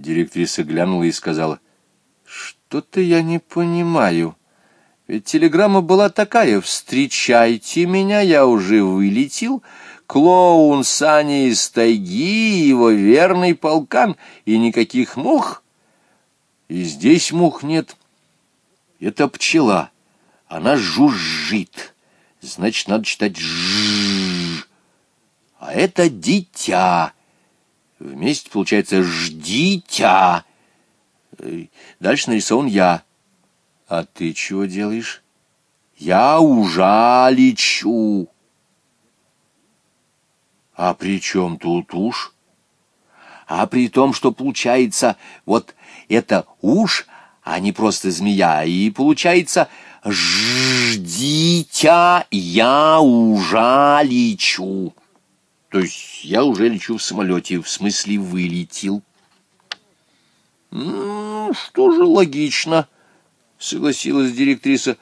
Директриса глянула и сказала, «Что-то я не понимаю. Ведь телеграмма была такая, «Встречайте меня, я уже вылетел». Клоун Сани из тайги, его верный полкан, и никаких мух. И здесь мух нет. Это пчела. Она жужжит. Значит, надо читать «жжж». А это дитя. Вместе получается «ждитя». Дальше нарисован я. А ты чего делаешь? Я ужаличу. А при чем тут уж? А при том, что получается вот это уж, а не просто змея, и получается «ждитя, я уже лечу». То есть я уже лечу в самолете, в смысле вылетел. «Ну, что же логично», — согласилась директриса.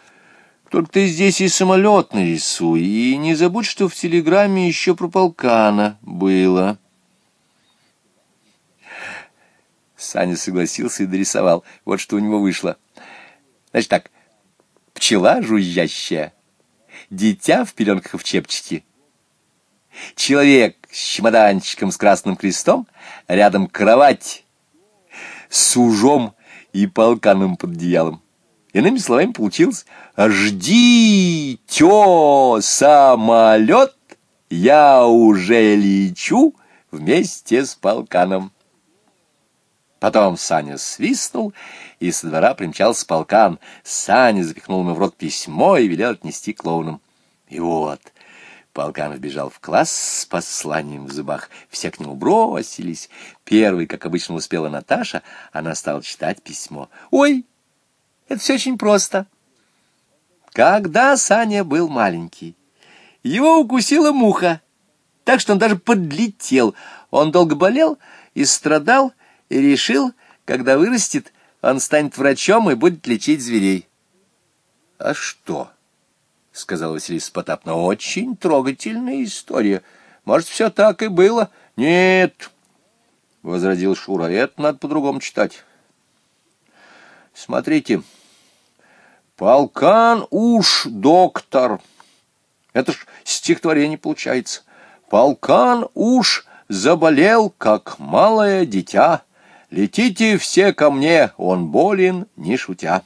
«Только ты здесь и самолет нарисуй, и не забудь, что в телеграмме еще про полкана было». Саня согласился и дорисовал. Вот что у него вышло. Значит так, пчела жужжащая, дитя в пеленках в чепчике, человек с чемоданчиком с красным крестом, рядом кровать с ужом и полканом под одеялом. Иными словами, получилось «Жди, тё, самолет, я уже лечу вместе с полканом». Потом Саня свистнул, и со двора примчался полкан. Саня запихнул ему в рот письмо и велел отнести клоунам. И вот... Полкан вбежал в класс с посланием в зубах. Все к нему бросились. Первый, как обычно, успела Наташа. Она стала читать письмо. «Ой, это все очень просто». Когда Саня был маленький, его укусила муха, так что он даже подлетел. Он долго болел и страдал, и решил, когда вырастет, он станет врачом и будет лечить зверей. — А что? — сказала Василиса Потапна. — Очень трогательная история. Может, все так и было? — Нет, — возразил Шура, — это надо по-другому читать. — Смотрите. «Полкан уж, доктор». Это ж стихотворение получается. «Полкан уж заболел, как малое дитя». Летите все ко мне, он болен, не шутя.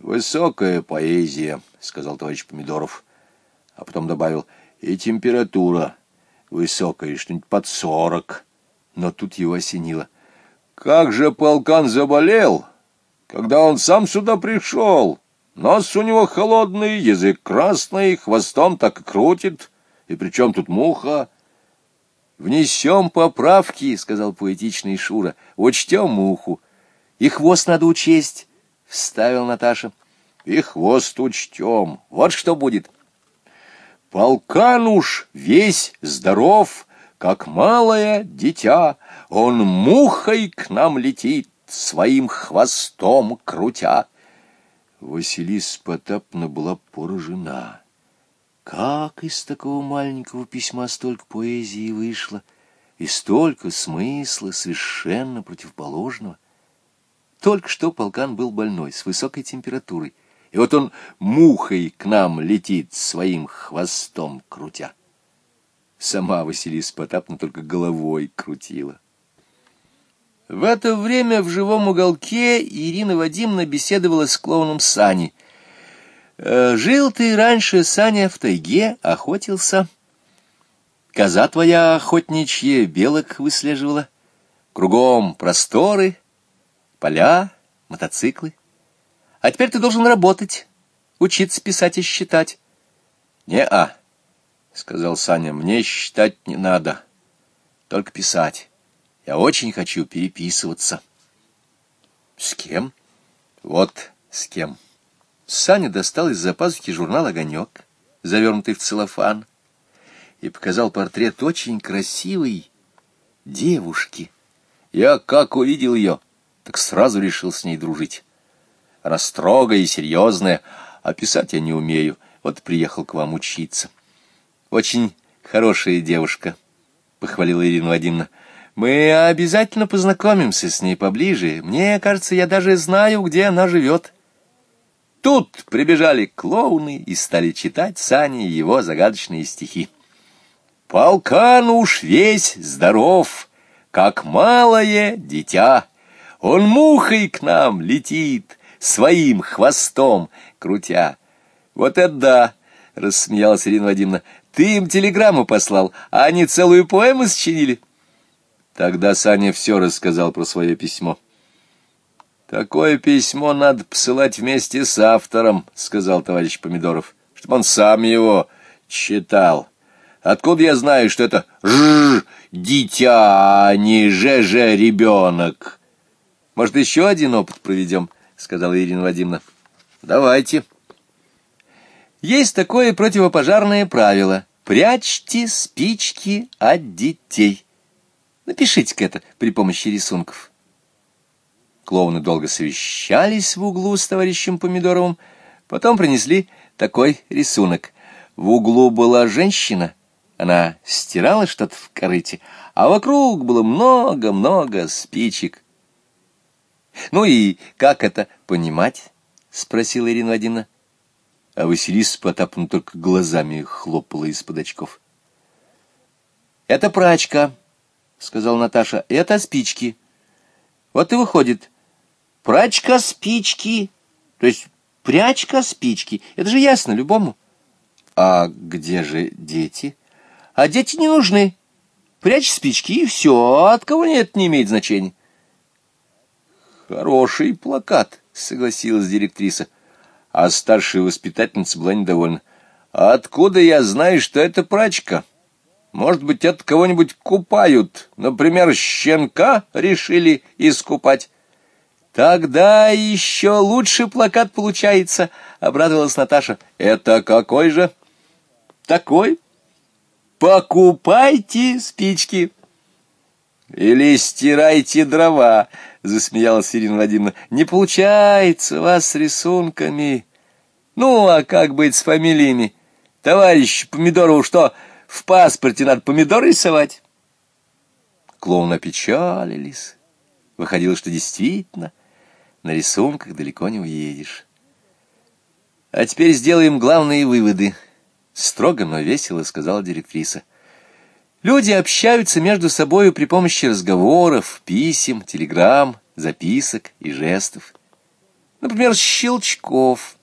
Высокая поэзия, сказал товарищ Помидоров, а потом добавил, и температура высокая, что-нибудь под сорок. Но тут его осенило. Как же полкан заболел, когда он сам сюда пришел? Нос у него холодный, язык красный, хвостом так и крутит. И причем тут муха? «Внесем поправки», — сказал поэтичный Шура, — «учтем муху». «И хвост надо учесть», — вставил Наташа. «И хвост учтем. Вот что будет». «Полкан уж весь здоров, как малое дитя, он мухой к нам летит, своим хвостом крутя». Василиса Потапна была поражена. Как из такого маленького письма столько поэзии вышло, и столько смысла совершенно противоположного. Только что полкан был больной, с высокой температурой, и вот он мухой к нам летит своим хвостом крутя. Сама Василиса Потапна только головой крутила. В это время в живом уголке Ирина Вадимовна беседовала с клоуном Саней. Э, жил ты раньше, Саня, в тайге, охотился. Коза твоя охотничья белок выслеживала. Кругом просторы, поля, мотоциклы. А теперь ты должен работать, учиться писать и считать. Не-а, — сказал Саня, — мне считать не надо, только писать. Я очень хочу переписываться. С кем? Вот с кем. Саня достал из-за журнал «Огонек», завернутый в целлофан, и показал портрет очень красивой девушки. Я как увидел ее, так сразу решил с ней дружить. Она строгая и серьезная, а писать я не умею, вот приехал к вам учиться. Очень хорошая девушка, — похвалила Ирина Вадимовна. Мы обязательно познакомимся с ней поближе. Мне кажется, я даже знаю, где она живет. Тут прибежали клоуны и стали читать Сане его загадочные стихи. «Полкан уж весь здоров, как малое дитя. Он мухой к нам летит, своим хвостом крутя». «Вот это да!» — рассмеялась Ирина Вадимовна. «Ты им телеграмму послал, а они целую поэму сочинили». Тогда Саня все рассказал про свое письмо. «Такое письмо надо посылать вместе с автором», — сказал товарищ Помидоров, — «чтобы он сам его читал. Откуда я знаю, что это ж дитя, а не ж-ж ребенок?» «Может, еще один опыт проведем?» — сказала Ирина Вадимовна. «Давайте». Есть такое противопожарное правило — прячьте спички от детей. Напишите-ка это при помощи рисунков. Клоуны долго совещались в углу с товарищем Помидоровым, потом принесли такой рисунок. В углу была женщина, она стирала что-то в корыте, а вокруг было много-много спичек. «Ну и как это понимать?» — спросила Ирина Вадимовна. А Василиса Потаповна только глазами хлопала из-под очков. «Это прачка», — сказала Наташа, — это спички. Вот и выходит. Прачка спички, то есть прячка спички. Это же ясно любому. А где же дети? А дети не нужны. Прячь спички, и все. От кого нет, не имеет значения. Хороший плакат, согласилась директриса. А старшая воспитательница была недовольна. А откуда я знаю, что это прачка? Может быть, это кого-нибудь купают, например, щенка решили искупать. Тогда еще лучше плакат получается, — обрадовалась Наташа. Это какой же? Такой. Покупайте спички. Или стирайте дрова, — засмеялась Ирина Владимировна. Не получается вас с рисунками. Ну, а как быть с фамилиями? Товарищ Помидорову что... В паспорте надо помидоры рисовать. Клоуны опечалились. Выходило, что действительно на рисунках далеко не уедешь. А теперь сделаем главные выводы. Строго, но весело сказала директриса. Люди общаются между собой при помощи разговоров, писем, телеграмм, записок и жестов. Например, щелчков.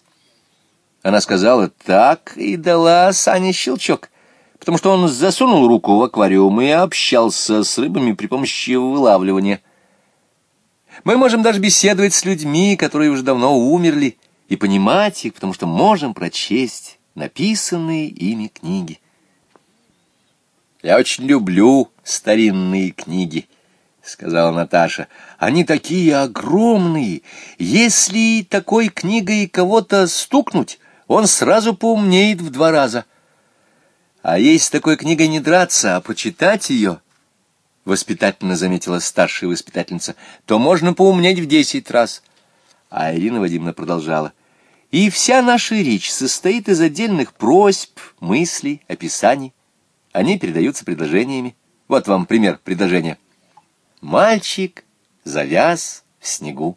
Она сказала так и дала Сане щелчок — потому что он засунул руку в аквариум и общался с рыбами при помощи вылавливания. Мы можем даже беседовать с людьми, которые уже давно умерли, и понимать их, потому что можем прочесть написанные ими книги. «Я очень люблю старинные книги», — сказала Наташа. «Они такие огромные. Если такой книгой кого-то стукнуть, он сразу поумнеет в два раза». А с такой книгой не драться, а почитать ее, — воспитательно заметила старшая воспитательница, — то можно поумнеть в десять раз. А Ирина Вадимовна продолжала. И вся наша речь состоит из отдельных просьб, мыслей, описаний. Они передаются предложениями. Вот вам пример предложения. Мальчик завяз в снегу.